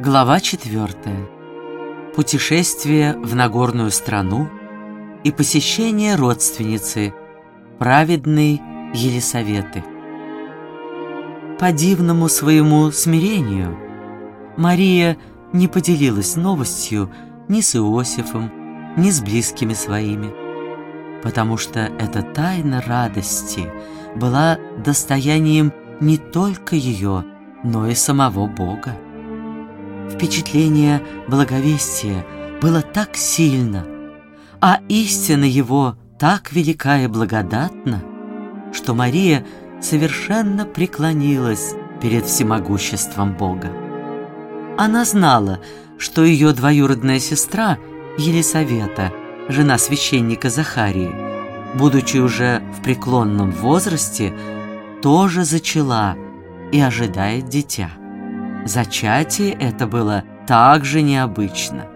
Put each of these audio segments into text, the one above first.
Глава 4. Путешествие в Нагорную страну и посещение родственницы, праведной Елисаветы. По дивному своему смирению Мария не поделилась новостью ни с Иосифом, ни с близкими своими, потому что эта тайна радости была достоянием не только ее, но и самого Бога. Впечатление благовестия было так сильно, а истина его так велика и благодатна, что Мария совершенно преклонилась перед всемогуществом Бога. Она знала, что ее двоюродная сестра Елисавета, жена священника Захарии, будучи уже в преклонном возрасте, тоже зачала и ожидает дитя. Зачатие это было также необычно.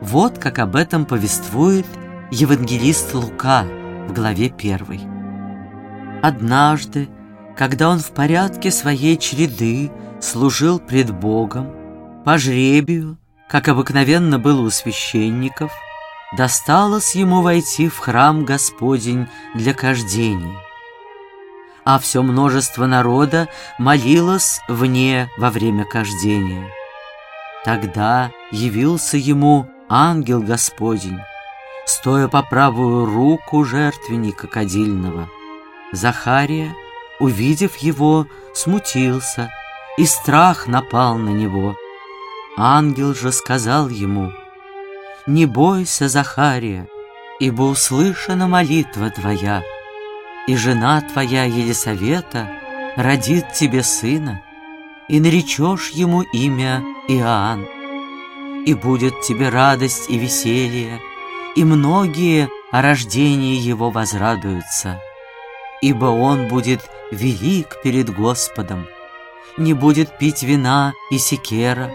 Вот как об этом повествует евангелист Лука в главе 1. Однажды, когда он в порядке своей череды служил пред Богом, по жребию, как обыкновенно было у священников, досталось ему войти в храм Господень для кождения а все множество народа молилось вне во время кождения. Тогда явился ему ангел Господень, стоя по правую руку жертвенника кадильного. Захария, увидев его, смутился, и страх напал на него. Ангел же сказал ему, «Не бойся, Захария, ибо услышана молитва твоя» и жена твоя Елисавета родит тебе сына, и наречешь ему имя Иоанн. И будет тебе радость и веселье, и многие о рождении его возрадуются, ибо он будет велик перед Господом, не будет пить вина и секера,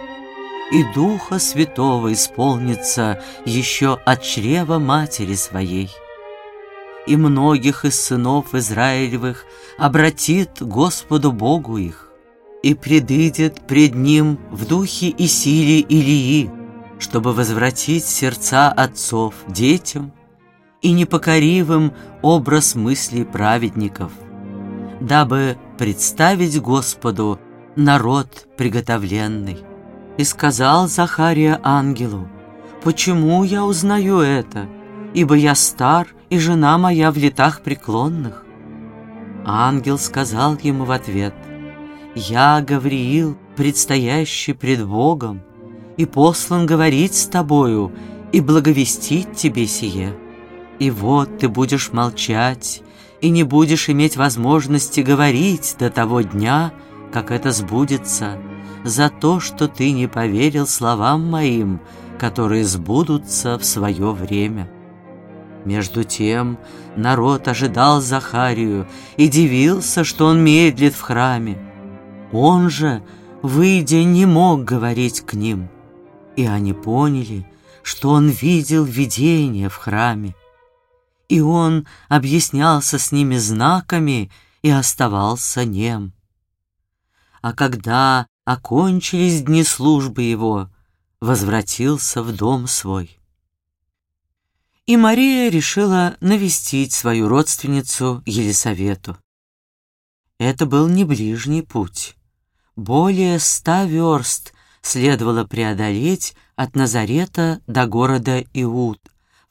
и Духа Святого исполнится еще от чрева матери своей и многих из сынов Израилевых обратит Господу Богу их, и предыдет пред Ним в духе и силе Илии, чтобы возвратить сердца отцов детям и непокоривым образ мыслей праведников, дабы представить Господу народ приготовленный. И сказал Захария ангелу, «Почему я узнаю это? Ибо я стар, и жена моя в летах преклонных». Ангел сказал ему в ответ, «Я, Гавриил, предстоящий пред Богом, и послан говорить с тобою и благовестить тебе сие. И вот ты будешь молчать и не будешь иметь возможности говорить до того дня, как это сбудется, за то, что ты не поверил словам моим, которые сбудутся в свое время». Между тем народ ожидал Захарию и дивился, что он медлит в храме. Он же, выйдя, не мог говорить к ним, и они поняли, что он видел видение в храме. И он объяснялся с ними знаками и оставался нем. А когда окончились дни службы его, возвратился в дом свой и Мария решила навестить свою родственницу Елисавету. Это был не ближний путь. Более ста верст следовало преодолеть от Назарета до города Иуд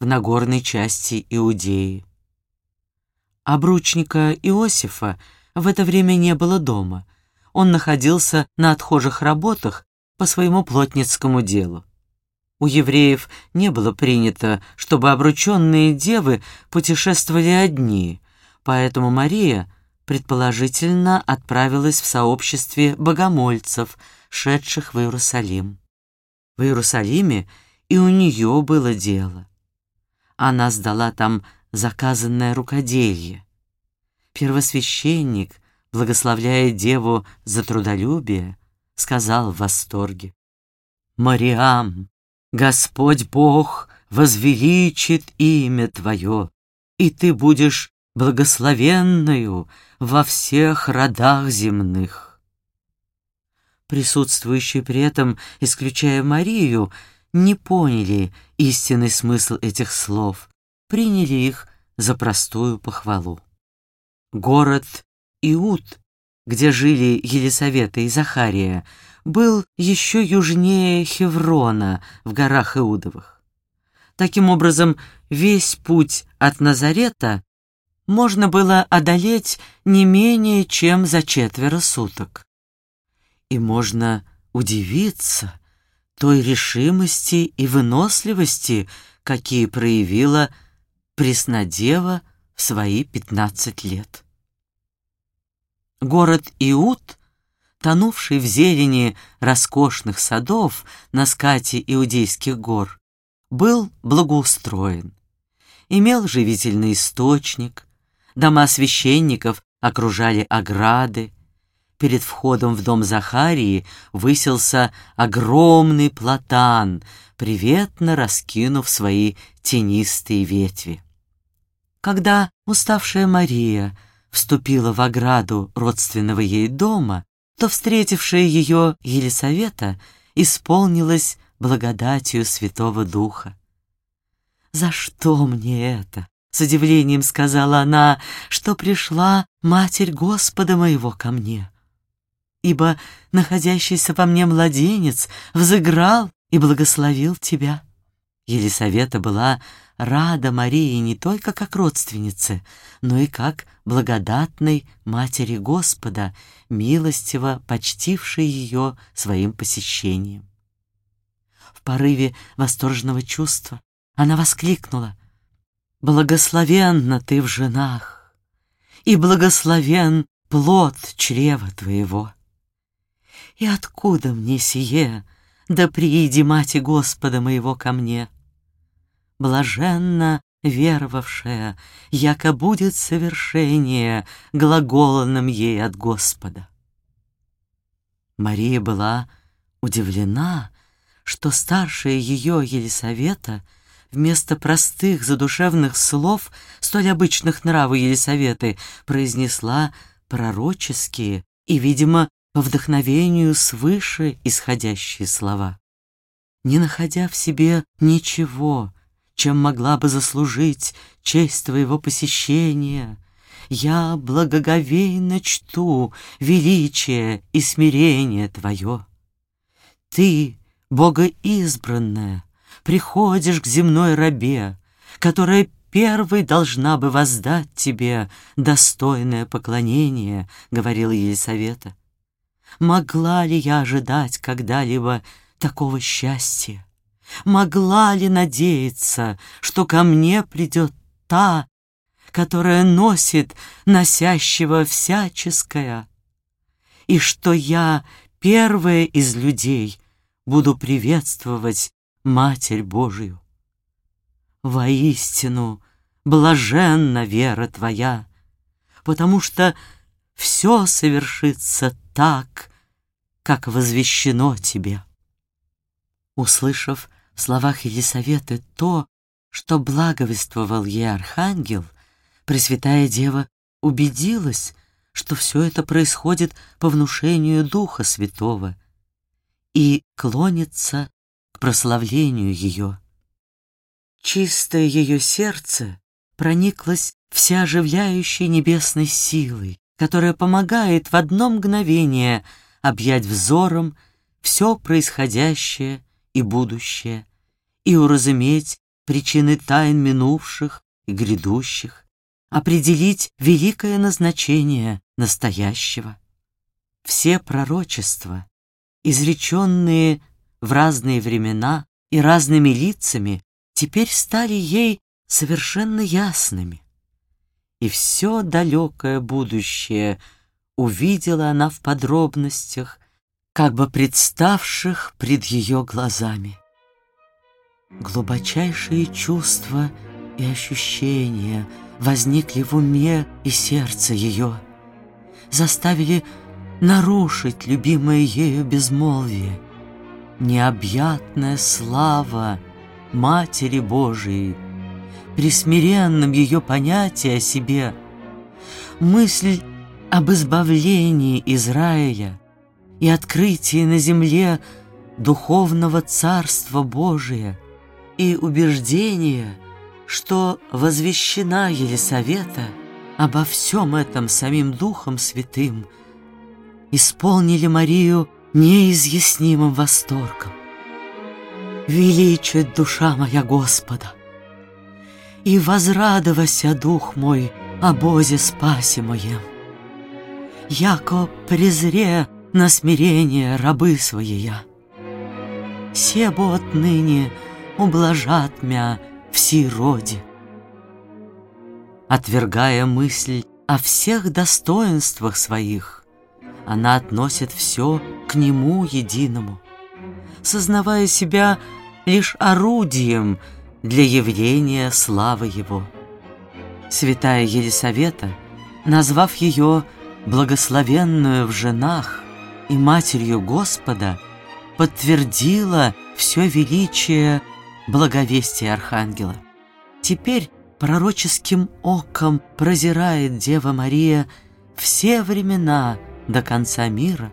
в Нагорной части Иудеи. Обручника Иосифа в это время не было дома. Он находился на отхожих работах по своему плотницкому делу. У евреев не было принято, чтобы обрученные девы путешествовали одни, поэтому Мария предположительно отправилась в сообществе богомольцев, шедших в Иерусалим. В Иерусалиме и у нее было дело. Она сдала там заказанное рукоделье. Первосвященник, благословляя деву за трудолюбие, сказал в восторге. «Мариам, Господь Бог возвеличит имя Твое, и Ты будешь благословенною во всех родах земных. Присутствующие при этом, исключая Марию, не поняли истинный смысл этих слов, приняли их за простую похвалу. Город Иуд, где жили Елисавета и Захария, был еще южнее Хеврона в горах Иудовых. Таким образом, весь путь от Назарета можно было одолеть не менее чем за четверо суток. И можно удивиться той решимости и выносливости, какие проявила Преснодева в свои пятнадцать лет. Город Иуд, тонувший в зелени роскошных садов на скате Иудейских гор, был благоустроен, имел живительный источник, дома священников окружали ограды, перед входом в дом Захарии высился огромный платан, приветно раскинув свои тенистые ветви. Когда уставшая Мария вступила в ограду родственного ей дома, то встретившая ее Елисавета исполнилась благодатью Святого Духа. «За что мне это?» — с удивлением сказала она, что пришла Матерь Господа моего ко мне. Ибо находящийся во мне младенец взыграл и благословил тебя. Елисавета была рада Марии не только как родственнице, но и как благодатной Матери Господа, милостиво почтившей ее своим посещением. В порыве восторженного чувства она воскликнула «Благословенна ты в женах, и благословен плод чрева твоего! И откуда мне сие, да прииди Мати Господа моего ко мне?» Блаженно веровавшая, яко будет совершение глаголанным ей от Господа. Мария была удивлена, что старшая ее Елисавета вместо простых задушевных слов, столь обычных нраву Елисаветы, произнесла пророческие и, видимо, по вдохновению свыше исходящие слова. Не находя в себе ничего, чем могла бы заслужить честь твоего посещения. Я благоговейно чту величие и смирение твое. Ты, Богоизбранная, приходишь к земной рабе, которая первой должна бы воздать тебе достойное поклонение, — говорила Елисавета. Могла ли я ожидать когда-либо такого счастья? Могла ли надеяться, что ко мне придет та, которая носит носящего всяческое, и что я, первая из людей, буду приветствовать Матерь Божию? Воистину, блаженна вера твоя, потому что все совершится так, как возвещено тебе. Услышав в словах Елисаветы то, что благовествовал ей архангел, Пресвятая Дева убедилась, что все это происходит по внушению Духа Святого и клонится к прославлению ее. Чистое ее сердце прониклось всеоживляющей небесной силой, которая помогает в одно мгновение объять взором все происходящее и будущее, и уразуметь причины тайн минувших и грядущих, определить великое назначение настоящего. Все пророчества, изреченные в разные времена и разными лицами, теперь стали ей совершенно ясными. И все далекое будущее увидела она в подробностях, как бы представших пред ее глазами. Глубочайшие чувства и ощущения возникли в уме и сердце ее, заставили нарушить любимое ею безмолвие, необъятная слава Матери Божией, при смиренном ее понятии о себе, мысль об избавлении Израиля и открытие на земле духовного Царства Божия и убеждение, что возвещена Елисавета обо всем этом самим Духом Святым, исполнили Марию неизъяснимым восторгом. Величит душа моя Господа, и возрадовася дух мой о Бозе спасе моем. Яко презре на смирение рабы своя. Себо отныне ублажат мя все роде. Отвергая мысль о всех достоинствах своих, она относит все к Нему единому, сознавая себя лишь орудием для явления славы Его. Святая Елисавета, назвав ее благословенную в женах и матерью Господа, подтвердила все величие благовестия Архангела. Теперь пророческим оком прозирает Дева Мария все времена до конца мира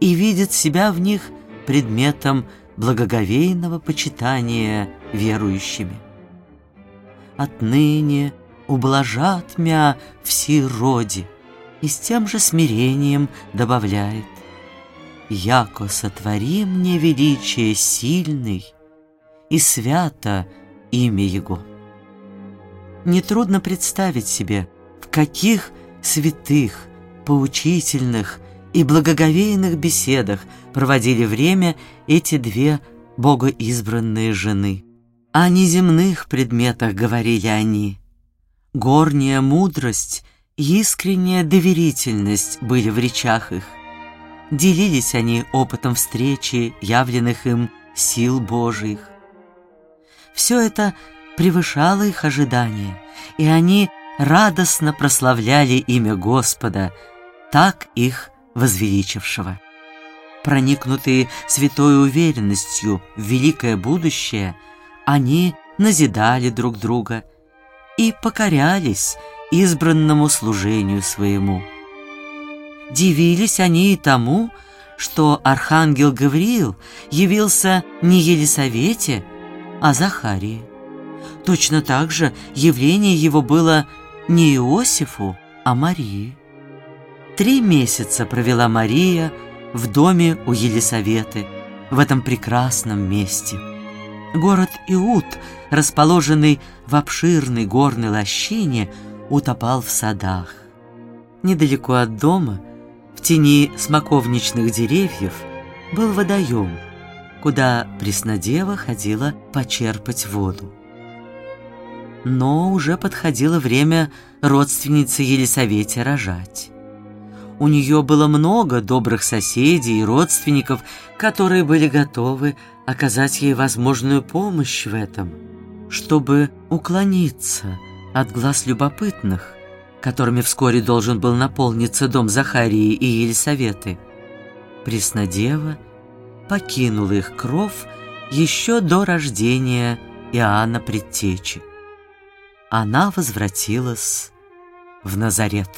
и видит себя в них предметом благоговейного почитания верующими. Отныне ублажат мя все роди, и с тем же смирением добавляет «Яко сотвори мне величие сильный, и свято имя Его». Нетрудно представить себе, в каких святых, поучительных и благоговейных беседах проводили время эти две богоизбранные жены. О неземных предметах говорили они. Горняя мудрость и искренняя доверительность были в речах их. Делились они опытом встречи, явленных им сил Божьих. Все это превышало их ожидания, и они радостно прославляли имя Господа, так их возвеличившего. Проникнутые святой уверенностью в великое будущее, они назидали друг друга и покорялись избранному служению своему. Дивились они и тому, что архангел Гавриил явился не Елисавете, а Захарии. Точно так же явление его было не Иосифу, а Марии. Три месяца провела Мария в доме у Елисаветы, в этом прекрасном месте. Город Иуд, расположенный в обширной горной лощине, утопал в садах. Недалеко от дома, тени смоковничных деревьев, был водоем, куда Преснодева ходила почерпать воду. Но уже подходило время родственницы Елисавете рожать. У нее было много добрых соседей и родственников, которые были готовы оказать ей возможную помощь в этом, чтобы уклониться от глаз любопытных, которыми вскоре должен был наполниться дом Захарии и Елисаветы. Преснодева покинула их кров еще до рождения Иоанна Предтечи. Она возвратилась в Назарет.